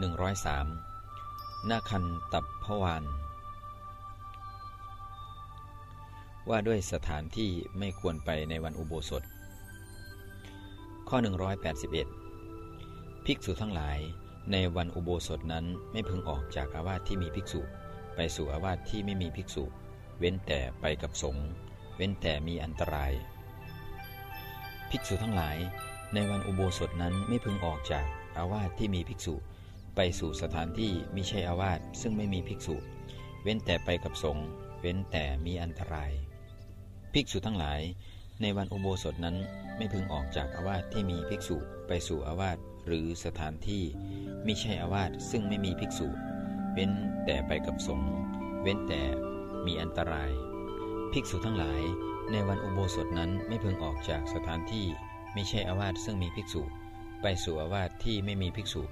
103นาคันตับพวานว่าด้วยสถานที่ไม่ควรไปในวันอุโบสถ ข้อ 181 ภิกษุทั้งหลาย ในวันอุโบสถนั้นไม่พึงออกจากอาวาสที่มีภิกษุ ไปสู่อาวาสที่ไม่มีภิกษุ เว้นแต่ไปกับสงฆ์เว้นแต่มีอันตราย ภิกษุทั้งหลาย ในวันอุโบสถนั้นไม่พึงออกจากอาวาสที่มีภิกษุ ไปสู่สถานที่มิใช่อาวาสซึ่งไม่มีภิกษุ เว้นแต่ไปกับสงฆ์เว้นแต่มีอันตราย ภิกษุทั้งหลาย ในวันอุโบสถนั้นไม่พึงออกจากอาวาสที่มีภิกษุไปสู่อาวาสหรือสถานที่มิใช่อาวาสซึ่งไม่มีภิกษุ เว้นแต่ไปกับสงฆ์เว้นแต่มีอันตราย ภิกษุทั้งหลาย ในวันอุโบสถนั้นไม่พึงออกจากสถานที่ไม่ใช่อาวาสซึ่งมีภิกษุ ไปสู่อาวาสที่ไม่มีภิกษุ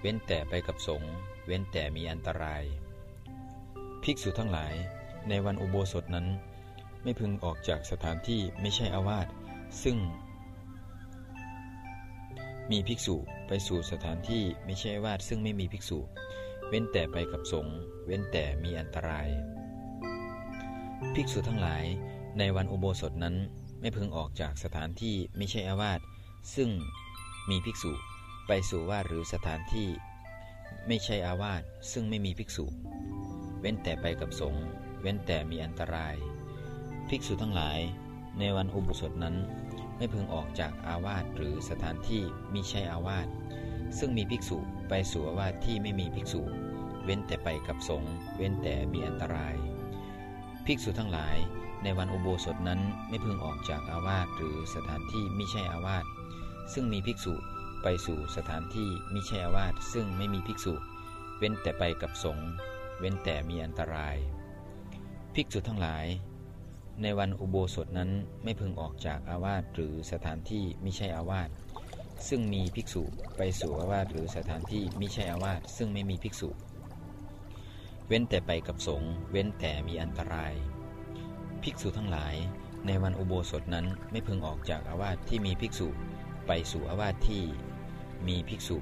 เว้นแต่ไปกับสงฆ์เว้นแต่มีอันตราย ภิกษุทั้งหลาย ในวันอุโบสถนั้น ไม่พึงออกจากสถานที่ไม่ใช่อาวาสซึ่ง มีภิกษุไปสู่สถานที่ไม่ใช่อวาสซึ่งไม่มีภิกษุ เว้นแต่ไปกับสงฆ์เว้นแต่มีอันตราย ภิกษุทั้งหลาย ในวันอุโบสถนั้นไม่พึงออกจากสถานที่ไม่ใช่อาวาสซึ่งมีภิกษุ ไปสู่ว่าหรือสถานที่ไม่ใช่อาวาสซึ่งไม่มีภิกษุ เว้นแต่ไปกับสงฆ์เว้นแต่มีอันตราย ภิกษุทั้งหลาย ในวันอุโบสถนั้น ไม่พึงออกจากอาวาสหรือสถานที่มิใช่อาวาสซึ่งมีภิกษุไปสู่อาวาสที่ไม่มีภิกษุ เว้นแต่ไปกับสงฆ์เว้นแต่มีอันตราย ภิกษุทั้งหลาย ในวันอุโบสถนั้นไม่พึงออกจากอาวาสหรือสถานที่มิใช่อาวาสซึ่งมีภิกษุ ไปสู่สถานที่มิใช่อาวาสซึ่งไม่มีภิกษุ เว้นแต่ไปกับสงฆ์เว้นแต่มีอันตราย ภิกษุทั้งหลาย ในวันอุโบสถนั้นไม่พึงออกจากอาวาสหรือสถานที่ม่ใช่อาวาสซึ่งมีภิกษุไปสู่อาวาสหรือสถานที่ม่ใช่อาวาสซึ่งไม่มีภิกษุ เว้นแต่ไปกับสงฆ์เว้นแต่มีอันตราย ภิกษุทั้งหลาย ในวันอุโบสถนั้นไม่พึงออกจากอาวาสที่มีภิกษุไปสู่อาวาสที่ มีภิกษุ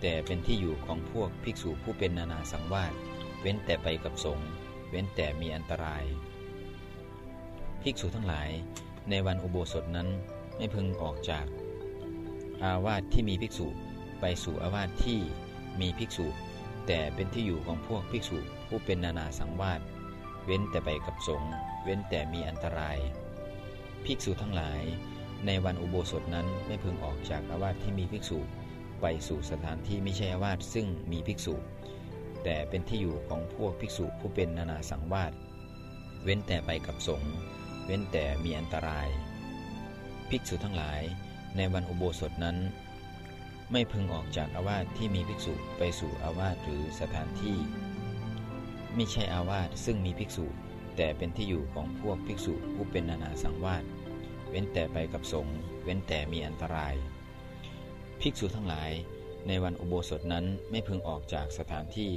แต่เป็นที่อยู่ของพวกภิกษุผู้เป็นนานาสังวาสเว้นแต่ไปกับสงฆ์เว้นแต่มีอันตราย ภิกษุทั้งหลาย ในวันอุโบสถนั้นไม่พึงออกจาก อาวาสที่มีภิกษุไปสู่อาวาสที่มีภิกษุ แต่เป็นที่อยู่ของพวกภิกษุผู้เป็นนานาสังวาสเว้นแต่ไปกับสงฆ์เว้นแต่มีอันตราย ภิกษุทั้งหลาย ในวันอุโบสถนั้นไม่พึงออกจากอาวาสที่มีภิกษุไปสู่สถานที่ไม่ใช่อาวาสซึ่งมีภิกษุ แต่เป็นที่อยู่ของพวกภิกษุผู้เป็นนานาสังวาสเว้นแต่ไปกับสงฆ์เว้นแต่มีอันตราย ภิกษุทั้งหลาย ในวันอุโบสถนั้น ไม่พึงออกจากอาวาสที่มีภิกษุไปสู่อาวาสหรือสถานที่ ไม่ใช่อาวาสซึ่งมีภิกษุ แต่เป็นที่อยู่ของพวกภิกษุผู้เป็นนานาสังวาส ว้นแต่ไปกับสงฆ์เว้นแต่มีอันตราย ภิกษุทั้งหลาย ในวันอุโบสถนั้นไม่พึงออกจากสถานที่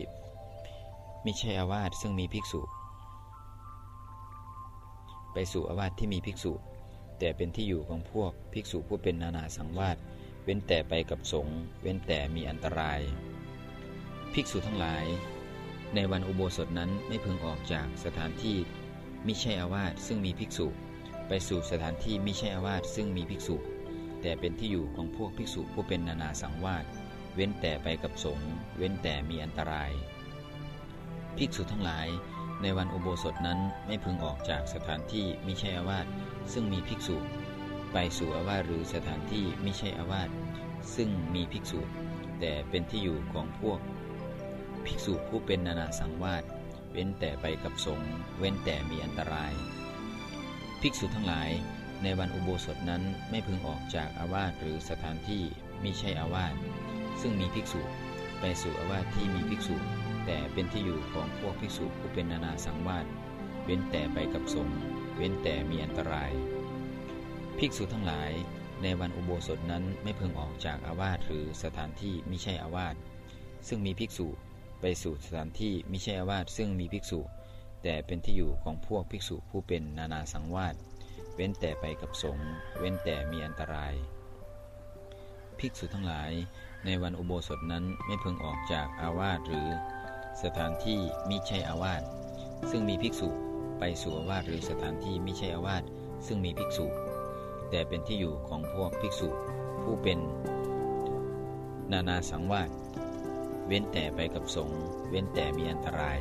ไม่ใช่อาวาสซึ่งมีภิกษุ ไปสู่อาวาสที่มีภิกษุ แต่เป็นที่อยู่ของพวกภิกษุผู้เป็นนานาสังวาสเว้นแต่ไปกับสงฆ์เว้นแต่มีอันตราย ภิกษุทั้งหลาย ในวันอุโบสถนั้นไม่พึงออกจากสถานที่มิใช่อาวาสซึ่งมีภิกษุ ไปสู่สถานที่ไมิใช่อาวาสซึ่งมีภิกษุ แต่เป็นที่อยู่ของพวกภิกษุผู้เป็นนานาสังวาสเว้นแต่ไปกับสงฆ์เว้นแต่มีอันตราย ภิกษุทั้งหลายในวันอุโบสถนั้นไม่พึงออกจากสถานที่มิใช่อาวาสซึ่งมีภิกษุ ไปสู่อาวาสหรือสถานที่มิใช่อาวาสซึ่งมีภิกษุ แต่เป็นที่อยู่ของพวก ภิกษุผู้เป็นนานาสังวาสเว้นแต่ไปกับสงฆ์เว้นแต่มีอันตราย ภิกษุทั้งหลาย ในวันอุโบสถนั้นไม่พึงออกจากอาวาสหรือสถานที่มิใช่อาวาสซึ่งมีภิกษุไปสู่อาวาสที่มีภิกษุ แต่เป็นที่อยู่ของพวกภิกษุผู้เป็นนานาสังวาสเว้นแต่ไปกับสงเว้นแต่มีอันตราย ภิกษุทั้งหลาย ในวันอุโบสถนั้นไม่พึงออกจากอาวาสหรือสถานที่ม่ใช่อาวาสซึ่งมีภิกษุ ไปสู่สถานที่ม่ใช่อาวาสซึ่งมีภิกษุ แต่เป็นที่อยู่ของพวกภิกษุผู้เป็นนานาสังวาสเว้นแต่ไปกับสงฆ์เว้นแต่มีอันตราย ภิกษุทั้งหลาย ในวันอุโบสถนั้นไม่พึงออกจากอาวาสหรือ สถานที่มิใช่อาวาสซึ่งมีภิกษุไปสู่อาวาสหรือสถานที่มิใช่อาวาสซึ่งมีภิกษุ แต่เป็นที่อยู่ของพวกภิกษุผู้เป็นนานาสังวาสเว้นแต่ไปกับสงฆ์เว้นแต่มีอันตราย